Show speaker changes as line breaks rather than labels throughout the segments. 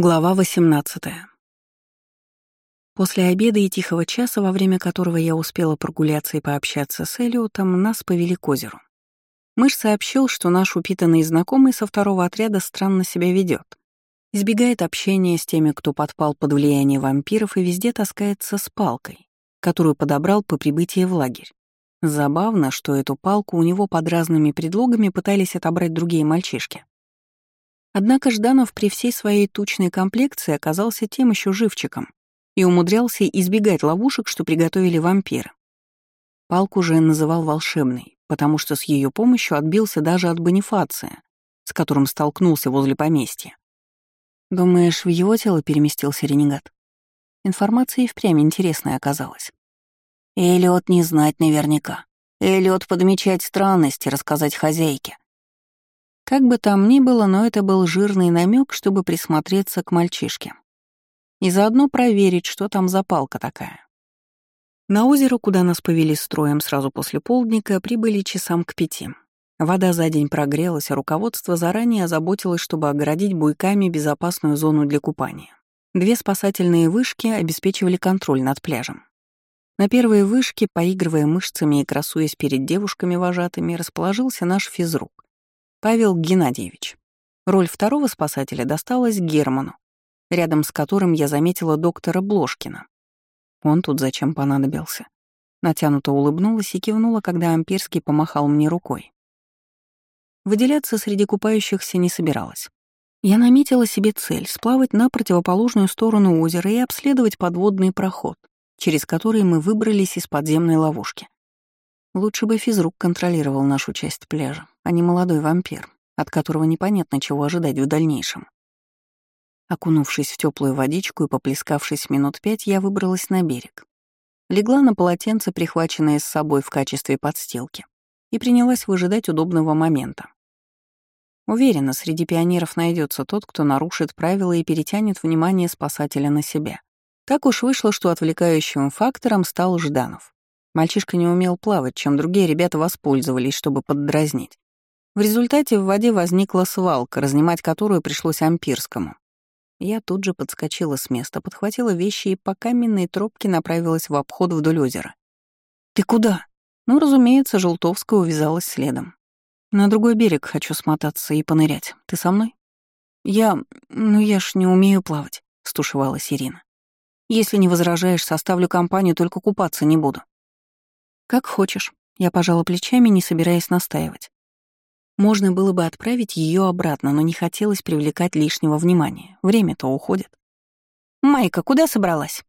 Глава 18. После обеда и тихого часа, во время которого я успела прогуляться и пообщаться с Элиотом, нас повели к озеру. Мышь сообщил, что наш упитанный знакомый со второго отряда странно себя ведет, избегает общения с теми, кто подпал под влияние вампиров и везде таскается с палкой, которую подобрал по прибытии в лагерь. Забавно, что эту палку у него под разными предлогами пытались отобрать другие мальчишки. Однако Жданов при всей своей тучной комплекции оказался тем еще живчиком и умудрялся избегать ловушек, что приготовили вампиры. Палку же называл волшебной, потому что с ее помощью отбился даже от Бонифация, с которым столкнулся возле поместья. Думаешь, в его тело переместился ренегат? Информация и впрямь интересная оказалась. Эллиот не знать наверняка. Эллиот подмечать странности, рассказать хозяйке. Как бы там ни было, но это был жирный намек, чтобы присмотреться к мальчишке. И заодно проверить, что там за палка такая. На озеро, куда нас повели строем сразу после полдника, прибыли часам к пяти. Вода за день прогрелась, а руководство заранее озаботилось, чтобы огородить буйками безопасную зону для купания. Две спасательные вышки обеспечивали контроль над пляжем. На первой вышке, поигрывая мышцами и красуясь перед девушками-вожатыми, расположился наш физрук. Павел Геннадьевич. Роль второго спасателя досталась Герману, рядом с которым я заметила доктора Блошкина. Он тут зачем понадобился? Натянуто улыбнулась и кивнула, когда Амперский помахал мне рукой. Выделяться среди купающихся не собиралась. Я наметила себе цель — сплавать на противоположную сторону озера и обследовать подводный проход, через который мы выбрались из подземной ловушки. Лучше бы физрук контролировал нашу часть пляжа, а не молодой вампир, от которого непонятно, чего ожидать в дальнейшем. Окунувшись в теплую водичку и поплескавшись минут пять, я выбралась на берег. Легла на полотенце, прихваченное с собой в качестве подстилки, и принялась выжидать удобного момента. Уверена, среди пионеров найдется тот, кто нарушит правила и перетянет внимание спасателя на себя. Так уж вышло, что отвлекающим фактором стал Жданов. Мальчишка не умел плавать, чем другие ребята воспользовались, чтобы поддразнить. В результате в воде возникла свалка, разнимать которую пришлось Ампирскому. Я тут же подскочила с места, подхватила вещи и по каменной тропке направилась в обход вдоль озера. «Ты куда?» Ну, разумеется, Желтовская увязалась следом. «На другой берег хочу смотаться и понырять. Ты со мной?» «Я... ну я ж не умею плавать», — стушевалась Ирина. «Если не возражаешь, составлю компанию, только купаться не буду». «Как хочешь», — я пожала плечами, не собираясь настаивать. Можно было бы отправить ее обратно, но не хотелось привлекать лишнего внимания. Время-то уходит. «Майка, куда собралась?»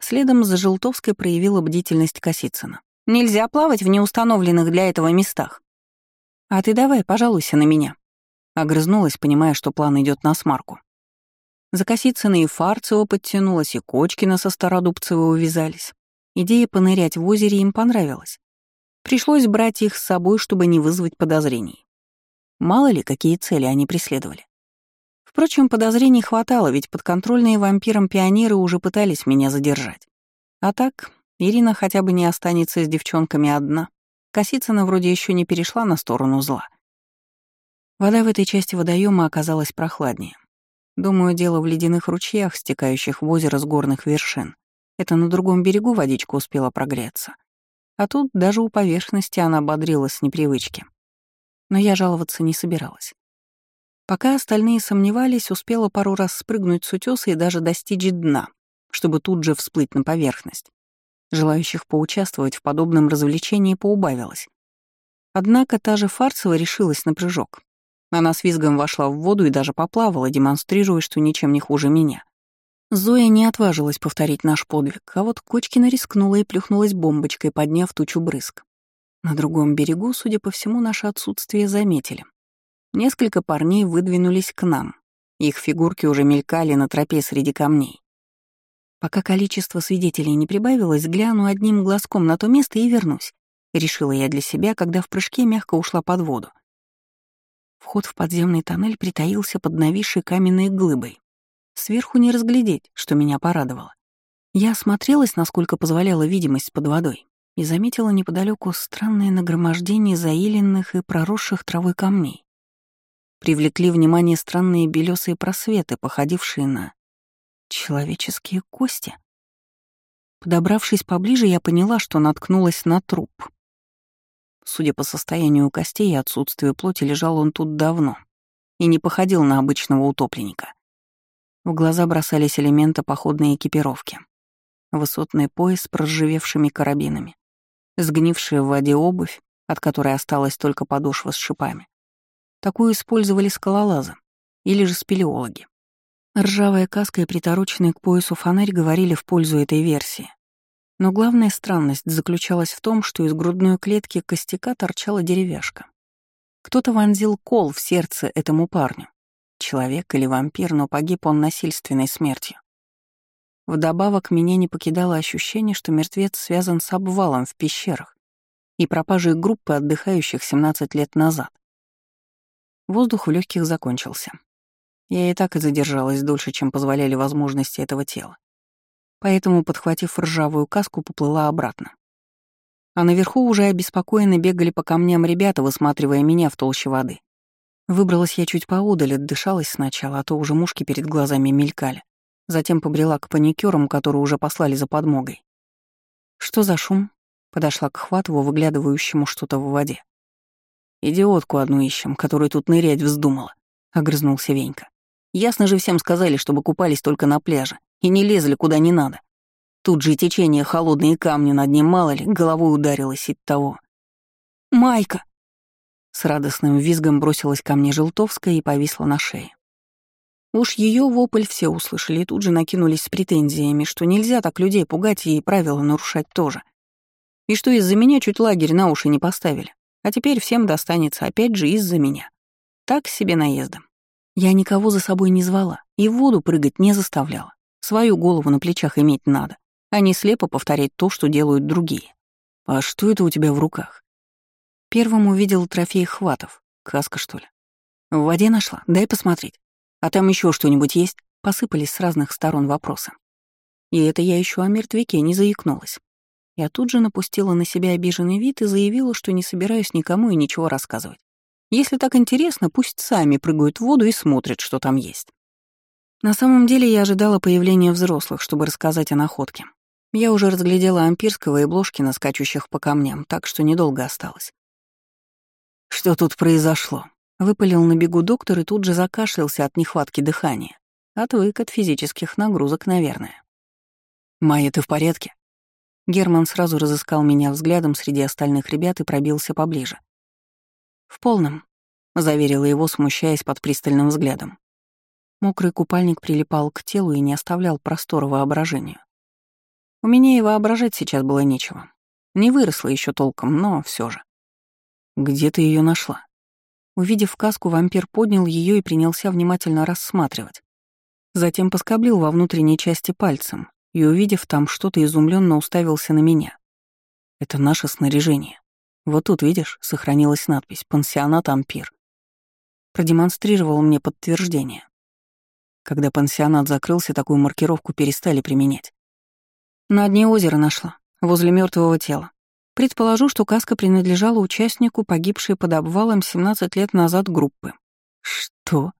Следом за Желтовской проявила бдительность Косицына. «Нельзя плавать в неустановленных для этого местах». «А ты давай, пожалуйся на меня», — огрызнулась, понимая, что план идет на смарку. За Косицына и Фарцева подтянулась, и Кочкина со Стародубцева увязались. Идея понырять в озере им понравилась. Пришлось брать их с собой, чтобы не вызвать подозрений. Мало ли, какие цели они преследовали. Впрочем, подозрений хватало, ведь подконтрольные вампирам пионеры уже пытались меня задержать. А так, Ирина хотя бы не останется с девчонками одна. Косицына вроде еще не перешла на сторону зла. Вода в этой части водоема оказалась прохладнее. Думаю, дело в ледяных ручьях, стекающих в озеро с горных вершин. Это на другом берегу водичка успела прогреться. А тут даже у поверхности она бодрилась с непривычки. Но я жаловаться не собиралась. Пока остальные сомневались, успела пару раз спрыгнуть с утёса и даже достичь дна, чтобы тут же всплыть на поверхность. Желающих поучаствовать в подобном развлечении поубавилось. Однако та же Фарцева решилась на прыжок. Она с визгом вошла в воду и даже поплавала, демонстрируя, что ничем не хуже меня. Зоя не отважилась повторить наш подвиг, а вот Кочкина рискнула и плюхнулась бомбочкой, подняв тучу брызг. На другом берегу, судя по всему, наше отсутствие заметили. Несколько парней выдвинулись к нам. Их фигурки уже мелькали на тропе среди камней. Пока количество свидетелей не прибавилось, гляну одним глазком на то место и вернусь. Решила я для себя, когда в прыжке мягко ушла под воду. Вход в подземный тоннель притаился под нависшей каменной глыбой. Сверху не разглядеть, что меня порадовало. Я осмотрелась, насколько позволяла видимость под водой, и заметила неподалеку странное нагромождение заиленных и проросших травой камней. привлекли внимание странные белесые просветы, походившие на человеческие кости. Подобравшись поближе, я поняла, что наткнулась на труп. Судя по состоянию костей и отсутствию плоти, лежал он тут давно и не походил на обычного утопленника. В глаза бросались элементы походной экипировки. Высотный пояс с проржавевшими карабинами, сгнившая в воде обувь, от которой осталась только подошва с шипами. Такую использовали скалолазы или же спелеологи. Ржавая каска и притороченный к поясу фонарь говорили в пользу этой версии. Но главная странность заключалась в том, что из грудной клетки костяка торчала деревяшка. Кто-то вонзил кол в сердце этому парню. Человек или вампир, но погиб он насильственной смертью. Вдобавок меня не покидало ощущение, что мертвец связан с обвалом в пещерах и пропажей группы отдыхающих 17 лет назад. Воздух в легких закончился. Я и так и задержалась дольше, чем позволяли возможности этого тела. Поэтому, подхватив ржавую каску, поплыла обратно. А наверху уже обеспокоенно бегали по камням ребята, высматривая меня в толще воды. Выбралась я чуть поодаль, отдышалась сначала, а то уже мушки перед глазами мелькали. Затем побрела к паникерам, которые уже послали за подмогой. «Что за шум?» Подошла к Хватову, выглядывающему что-то в воде. «Идиотку одну ищем, которая тут нырять вздумала», — огрызнулся Венька. «Ясно же всем сказали, чтобы купались только на пляже и не лезли куда не надо. Тут же течение, холодные камни над ним, мало ли, головой ударилась от того». «Майка!» С радостным визгом бросилась ко мне Желтовская и повисла на шее. Уж ее вопль все услышали и тут же накинулись с претензиями, что нельзя так людей пугать и правила нарушать тоже. И что из-за меня чуть лагерь на уши не поставили. А теперь всем достанется опять же из-за меня. Так себе наездом. Я никого за собой не звала и в воду прыгать не заставляла. Свою голову на плечах иметь надо, а не слепо повторять то, что делают другие. А что это у тебя в руках? Первым увидел трофей хватов. Каска, что ли? В воде нашла? Дай посмотреть. А там еще что-нибудь есть? Посыпались с разных сторон вопросы. И это я еще о мертвяке не заикнулась. Я тут же напустила на себя обиженный вид и заявила, что не собираюсь никому и ничего рассказывать. Если так интересно, пусть сами прыгают в воду и смотрят, что там есть. На самом деле я ожидала появления взрослых, чтобы рассказать о находке. Я уже разглядела Ампирского и Блошкина, скачущих по камням, так что недолго осталось. «Что тут произошло?» Выпалил на бегу доктор и тут же закашлялся от нехватки дыхания. Отвык от физических нагрузок, наверное. «Майя, ты в порядке?» Герман сразу разыскал меня взглядом среди остальных ребят и пробился поближе. «В полном», — заверила его, смущаясь под пристальным взглядом. Мокрый купальник прилипал к телу и не оставлял простора воображению. У меня и воображать сейчас было нечего. Не выросла еще толком, но все же. «Где ты ее нашла?» Увидев каску, вампир поднял ее и принялся внимательно рассматривать. Затем поскоблил во внутренней части пальцем и, увидев там что-то, изумленно уставился на меня. «Это наше снаряжение. Вот тут, видишь, сохранилась надпись «Пансионат Ампир». Продемонстрировал мне подтверждение. Когда пансионат закрылся, такую маркировку перестали применять. На дне озера нашла, возле мертвого тела. Предположу, что каска принадлежала участнику, погибшей под обвалом 17 лет назад группы. Что?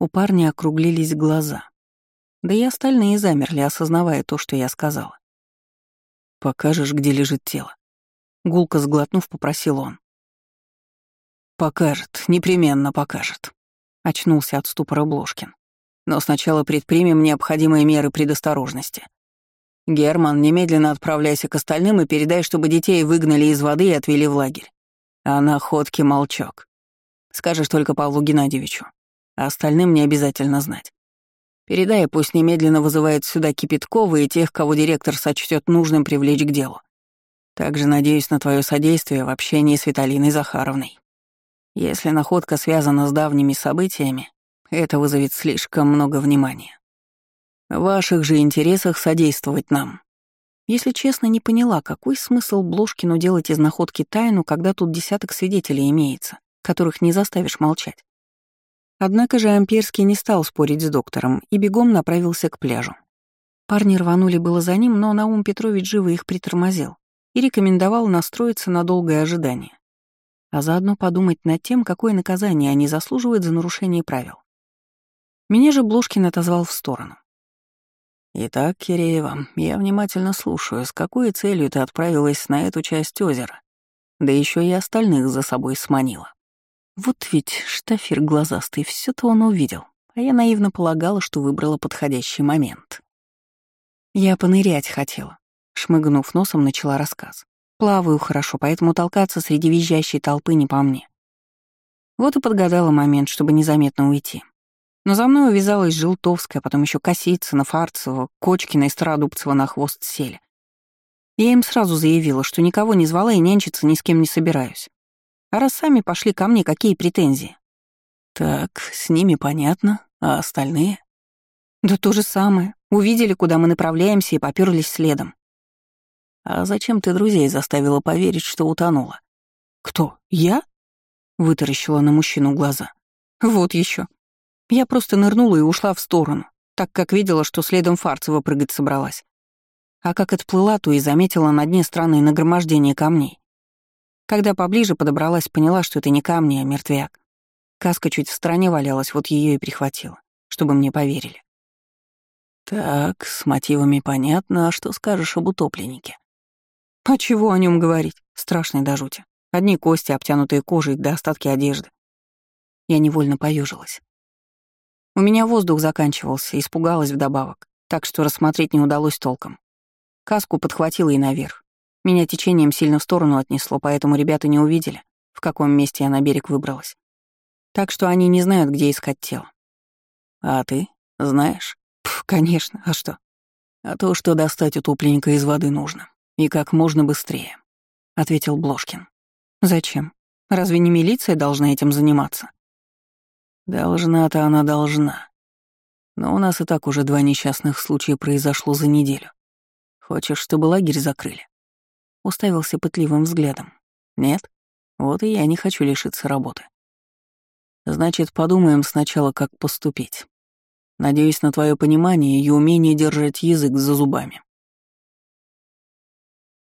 У парня округлились глаза. Да и остальные замерли, осознавая то, что я сказала. «Покажешь, где лежит тело?» Гулко сглотнув, попросил он. «Покажет, непременно покажет», — очнулся от ступора Блошкин. «Но сначала предпримем необходимые меры предосторожности. «Герман, немедленно отправляйся к остальным и передай, чтобы детей выгнали из воды и отвели в лагерь. А на ходке молчок. Скажешь только Павлу Геннадьевичу. А остальным не обязательно знать. Передай, пусть немедленно вызывает сюда Кипяткова и тех, кого директор сочтет нужным привлечь к делу. Также надеюсь на твое содействие в общении с Виталиной Захаровной. Если находка связана с давними событиями, это вызовет слишком много внимания. В ваших же интересах содействовать нам. Если честно, не поняла, какой смысл Блошкину делать из находки тайну, когда тут десяток свидетелей имеется, которых не заставишь молчать. Однако же Амперский не стал спорить с доктором и бегом направился к пляжу. Парни рванули было за ним, но Наум Петрович живо их притормозил и рекомендовал настроиться на долгое ожидание. а заодно подумать над тем, какое наказание они заслуживают за нарушение правил. Меня же Блушкин отозвал в сторону. «Итак, Киреева, я внимательно слушаю, с какой целью ты отправилась на эту часть озера, да еще и остальных за собой сманила». Вот ведь штафир глазастый, все то он увидел, а я наивно полагала, что выбрала подходящий момент. Я понырять хотела. Шмыгнув носом, начала рассказ. Плаваю хорошо, поэтому толкаться среди визжащей толпы не по мне. Вот и подгадала момент, чтобы незаметно уйти. Но за мной увязалась Желтовская, потом еще Косицына, Фарцева, Кочкина и Стародубцева на хвост сели. Я им сразу заявила, что никого не звала и нянчиться ни с кем не собираюсь. А раз сами пошли ко мне, какие претензии? Так, с ними понятно, а остальные? Да то же самое. Увидели, куда мы направляемся, и попёрлись следом. А зачем ты друзей заставила поверить, что утонула? Кто? Я? Вытаращила на мужчину глаза. Вот еще. Я просто нырнула и ушла в сторону, так как видела, что следом Фарцева прыгать собралась. А как отплыла, то и заметила на дне странное нагромождение камней. Когда поближе подобралась, поняла, что это не камни, а мертвяк. Каска чуть в стороне валялась, вот ее и прихватила, чтобы мне поверили. Так, с мотивами понятно, а что скажешь об утопленнике? А чего о нем говорить? Страшный до жути. Одни кости, обтянутые кожей, да остатки одежды. Я невольно поюжилась. У меня воздух заканчивался, испугалась вдобавок, так что рассмотреть не удалось толком. Каску подхватила и наверх. Меня течением сильно в сторону отнесло, поэтому ребята не увидели, в каком месте я на берег выбралась. Так что они не знают, где искать тело. А ты знаешь? Пф, конечно, а что? А то, что достать утопленника из воды нужно. И как можно быстрее, — ответил Блошкин. Зачем? Разве не милиция должна этим заниматься? Должна-то она должна. Но у нас и так уже два несчастных случая произошло за неделю. Хочешь, чтобы лагерь закрыли? Уставился пытливым взглядом. Нет? Вот и я не хочу лишиться работы. Значит, подумаем сначала, как поступить. Надеюсь на твое понимание и умение держать язык за зубами.